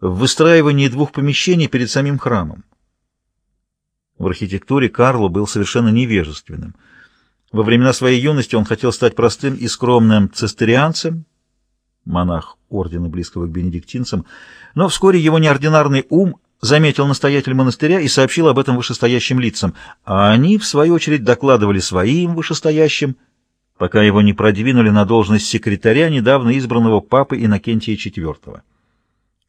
в выстраивании двух помещений перед самим храмом. В архитектуре Карло был совершенно невежественным. Во времена своей юности он хотел стать простым и скромным цистерианцем, монах ордена близкого к бенедиктинцам, но вскоре его неординарный ум заметил настоятель монастыря и сообщил об этом вышестоящим лицам, а они, в свою очередь, докладывали своим вышестоящим, пока его не продвинули на должность секретаря недавно избранного папы Иннокентия IV.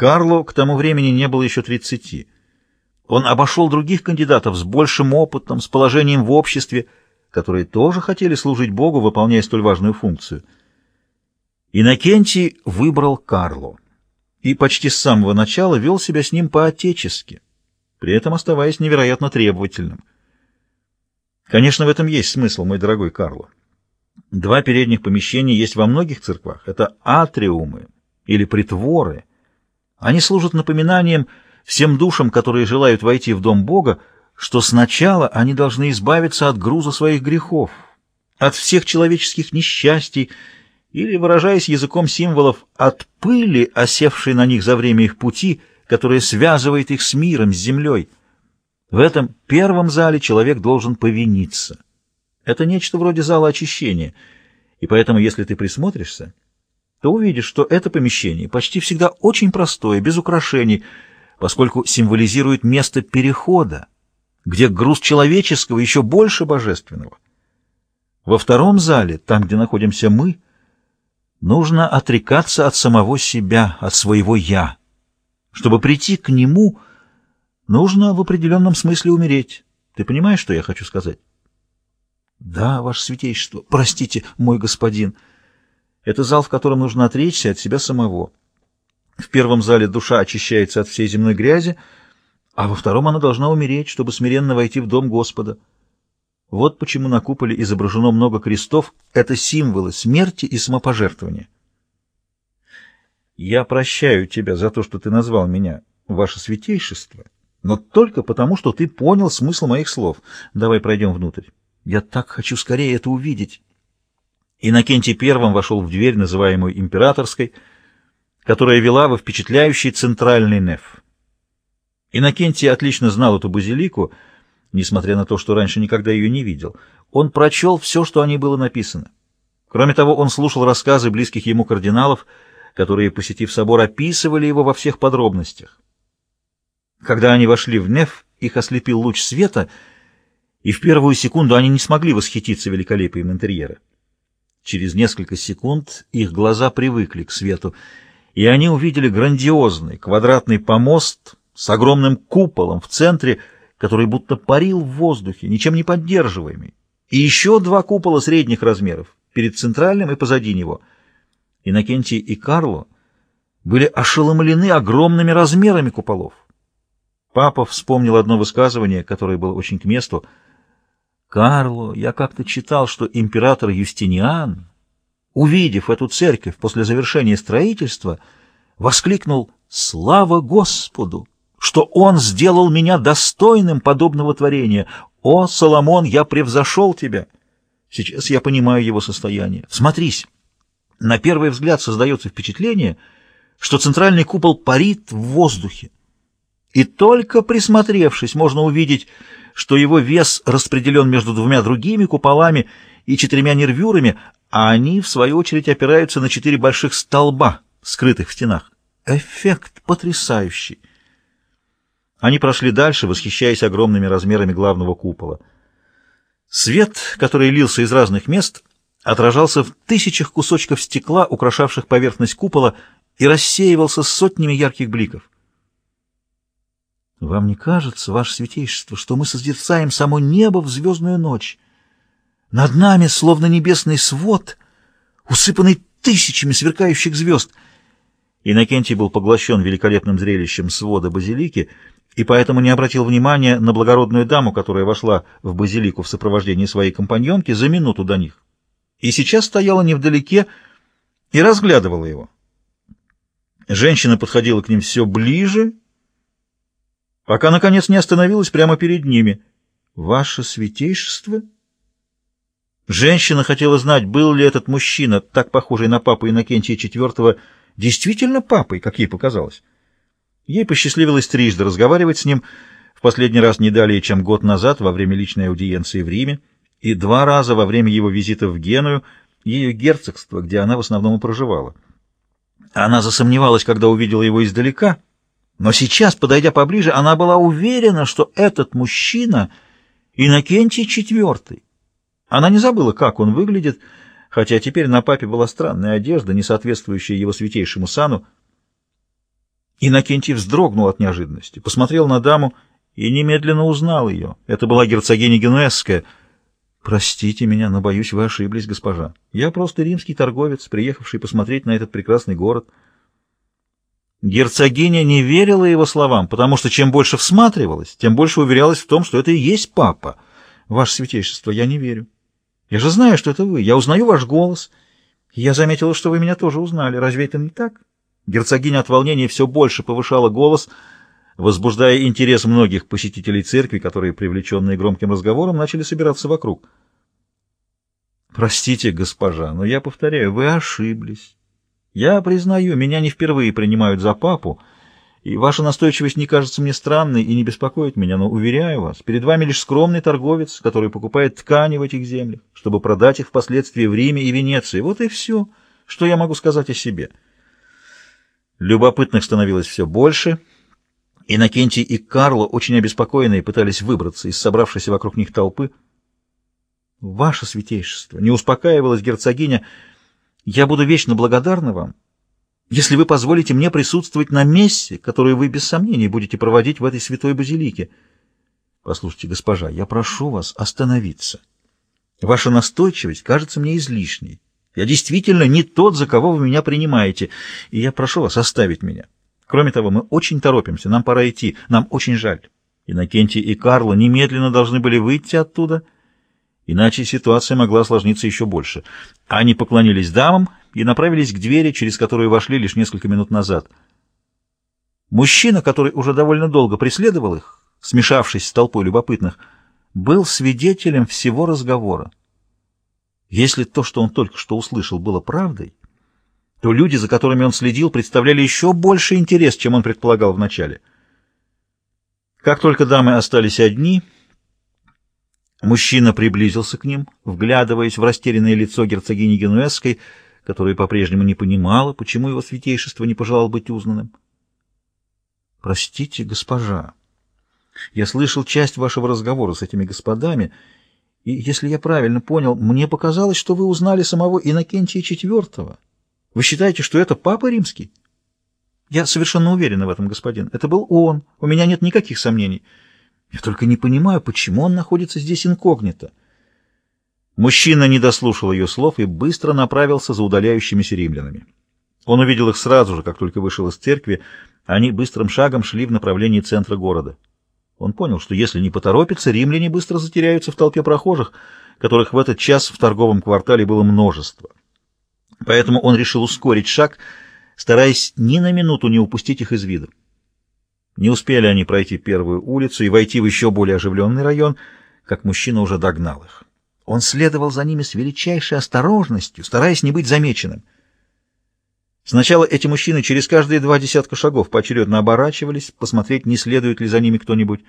Карло к тому времени не было еще тридцати. Он обошел других кандидатов с большим опытом, с положением в обществе, которые тоже хотели служить Богу, выполняя столь важную функцию. Иннокентий выбрал Карло и почти с самого начала вел себя с ним по-отечески, при этом оставаясь невероятно требовательным. Конечно, в этом есть смысл, мой дорогой Карло. Два передних помещения есть во многих церквах. Это атриумы или притворы. Они служат напоминанием всем душам, которые желают войти в Дом Бога, что сначала они должны избавиться от груза своих грехов, от всех человеческих несчастий, или, выражаясь языком символов, от пыли, осевшей на них за время их пути, которая связывает их с миром, с землей. В этом первом зале человек должен повиниться. Это нечто вроде зала очищения, и поэтому, если ты присмотришься, то увидишь, что это помещение почти всегда очень простое, без украшений, поскольку символизирует место перехода, где груз человеческого еще больше божественного. Во втором зале, там, где находимся мы, Нужно отрекаться от самого себя, от своего «я». Чтобы прийти к нему, нужно в определенном смысле умереть. Ты понимаешь, что я хочу сказать? Да, ваше святейшество, простите, мой господин. Это зал, в котором нужно отречься от себя самого. В первом зале душа очищается от всей земной грязи, а во втором она должна умереть, чтобы смиренно войти в дом Господа. Вот почему на куполе изображено много крестов. Это символы смерти и самопожертвования. Я прощаю тебя за то, что ты назвал меня ваше святейшество, но только потому, что ты понял смысл моих слов. Давай пройдем внутрь. Я так хочу скорее это увидеть. Иннокентий первым вошел в дверь, называемую императорской, которая вела во впечатляющий центральный неф. Иннокентий отлично знал эту базилику — несмотря на то, что раньше никогда ее не видел. Он прочел все, что о ней было написано. Кроме того, он слушал рассказы близких ему кардиналов, которые, посетив собор, описывали его во всех подробностях. Когда они вошли в Неф, их ослепил луч света, и в первую секунду они не смогли восхититься великолепием интерьера. Через несколько секунд их глаза привыкли к свету, и они увидели грандиозный квадратный помост с огромным куполом в центре, который будто парил в воздухе, ничем не поддерживаемый, и еще два купола средних размеров, перед центральным и позади него. Иннокентий и Карло были ошеломлены огромными размерами куполов. Папа вспомнил одно высказывание, которое было очень к месту. «Карло, я как-то читал, что император Юстиниан, увидев эту церковь после завершения строительства, воскликнул «Слава Господу!» что он сделал меня достойным подобного творения. О, Соломон, я превзошел тебя! Сейчас я понимаю его состояние. Смотрись, на первый взгляд создается впечатление, что центральный купол парит в воздухе. И только присмотревшись, можно увидеть, что его вес распределен между двумя другими куполами и четырьмя нервюрами, а они, в свою очередь, опираются на четыре больших столба, скрытых в стенах. Эффект потрясающий. Они прошли дальше, восхищаясь огромными размерами главного купола. Свет, который лился из разных мест, отражался в тысячах кусочков стекла, украшавших поверхность купола, и рассеивался сотнями ярких бликов. «Вам не кажется, ваше святейшество, что мы созерцаем само небо в звездную ночь? Над нами, словно небесный свод, усыпанный тысячами сверкающих звезд». Иннокентий был поглощен великолепным зрелищем свода базилики — и поэтому не обратил внимания на благородную даму, которая вошла в базилику в сопровождении своей компаньонки за минуту до них. И сейчас стояла невдалеке и разглядывала его. Женщина подходила к ним все ближе, пока, наконец, не остановилась прямо перед ними. «Ваше святейшество?» Женщина хотела знать, был ли этот мужчина, так похожий на папу Иннокентия IV, действительно папой, как ей показалось. Ей посчастливилось трижды разговаривать с ним, в последний раз не далее, чем год назад, во время личной аудиенции в Риме, и два раза во время его визита в Геную, ее герцогство, где она в основном и проживала. Она засомневалась, когда увидела его издалека, но сейчас, подойдя поближе, она была уверена, что этот мужчина — Иннокентий IV. Она не забыла, как он выглядит, хотя теперь на папе была странная одежда, не соответствующая его святейшему сану. Иннокентий вздрогнул от неожиданности, посмотрел на даму и немедленно узнал ее. Это была герцогиня Генуэзская. «Простите меня, но, боюсь, вы ошиблись, госпожа. Я просто римский торговец, приехавший посмотреть на этот прекрасный город». Герцогиня не верила его словам, потому что чем больше всматривалась, тем больше уверялась в том, что это и есть папа. «Ваше святейшество, я не верю. Я же знаю, что это вы. Я узнаю ваш голос. Я заметила, что вы меня тоже узнали. Разве это не так?» Герцогиня от волнения все больше повышала голос, возбуждая интерес многих посетителей церкви, которые, привлеченные громким разговором, начали собираться вокруг. «Простите, госпожа, но я повторяю, вы ошиблись. Я признаю, меня не впервые принимают за папу, и ваша настойчивость не кажется мне странной и не беспокоит меня, но, уверяю вас, перед вами лишь скромный торговец, который покупает ткани в этих землях, чтобы продать их впоследствии в Риме и Венеции. Вот и все, что я могу сказать о себе». Любопытных становилось все больше. Иннокентий и Карло, очень обеспокоенные, пытались выбраться из собравшейся вокруг них толпы. «Ваше святейшество!» — не успокаивалась герцогиня. «Я буду вечно благодарна вам, если вы позволите мне присутствовать на мессе, которое вы без сомнений будете проводить в этой святой базилике. Послушайте, госпожа, я прошу вас остановиться. Ваша настойчивость кажется мне излишней. Я действительно не тот, за кого вы меня принимаете, и я прошу вас оставить меня. Кроме того, мы очень торопимся, нам пора идти, нам очень жаль. Иннокентий и Карло немедленно должны были выйти оттуда, иначе ситуация могла осложниться еще больше. Они поклонились дамам и направились к двери, через которую вошли лишь несколько минут назад. Мужчина, который уже довольно долго преследовал их, смешавшись с толпой любопытных, был свидетелем всего разговора. Если то, что он только что услышал, было правдой, то люди, за которыми он следил, представляли еще больше интерес, чем он предполагал вначале. Как только дамы остались одни, мужчина приблизился к ним, вглядываясь в растерянное лицо герцогини Генуэзской, которая по-прежнему не понимала, почему его святейшество не пожелал быть узнанным. «Простите, госпожа, я слышал часть вашего разговора с этими господами, — и, если я правильно понял, мне показалось, что вы узнали самого Иннокентия IV. Вы считаете, что это Папа Римский? Я совершенно уверена в этом, господин. Это был он. У меня нет никаких сомнений. Я только не понимаю, почему он находится здесь инкогнито. Мужчина не дослушал ее слов и быстро направился за удаляющимися римлянами. Он увидел их сразу же, как только вышел из церкви. Они быстрым шагом шли в направлении центра города. Он понял, что если не поторопится, римляне быстро затеряются в толпе прохожих, которых в этот час в торговом квартале было множество. Поэтому он решил ускорить шаг, стараясь ни на минуту не упустить их из вида. Не успели они пройти первую улицу и войти в еще более оживленный район, как мужчина уже догнал их. Он следовал за ними с величайшей осторожностью, стараясь не быть замеченным. Сначала эти мужчины через каждые два десятка шагов поочередно оборачивались, посмотреть, не следует ли за ними кто-нибудь.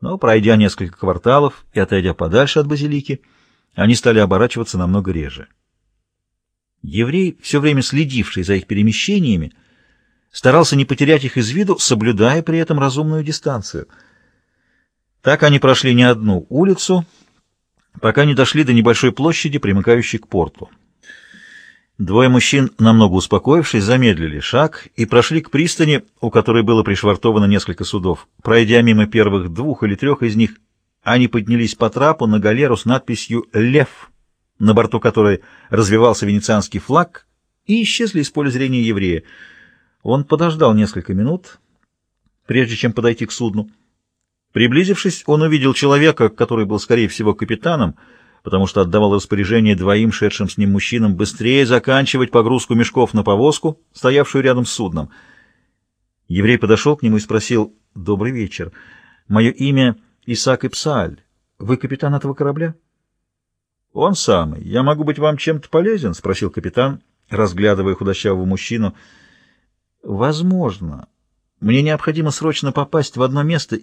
Но, пройдя несколько кварталов и отойдя подальше от базилики, они стали оборачиваться намного реже. Еврей, все время следивший за их перемещениями, старался не потерять их из виду, соблюдая при этом разумную дистанцию. Так они прошли не одну улицу, пока не дошли до небольшой площади, примыкающей к порту. Двое мужчин, намного успокоившись, замедлили шаг и прошли к пристани, у которой было пришвартовано несколько судов. Пройдя мимо первых двух или трех из них, они поднялись по трапу на галеру с надписью «Лев», на борту которой развивался венецианский флаг, и исчезли из поля зрения еврея. Он подождал несколько минут, прежде чем подойти к судну. Приблизившись, он увидел человека, который был, скорее всего, капитаном, потому что отдавал распоряжение двоим шедшим с ним мужчинам быстрее заканчивать погрузку мешков на повозку, стоявшую рядом с судном. Еврей подошел к нему и спросил «Добрый вечер. Мое имя Исаак Ипсааль. Вы капитан этого корабля?» «Он самый. Я могу быть вам чем-то полезен?» — спросил капитан, разглядывая худощавого мужчину. «Возможно. Мне необходимо срочно попасть в одно место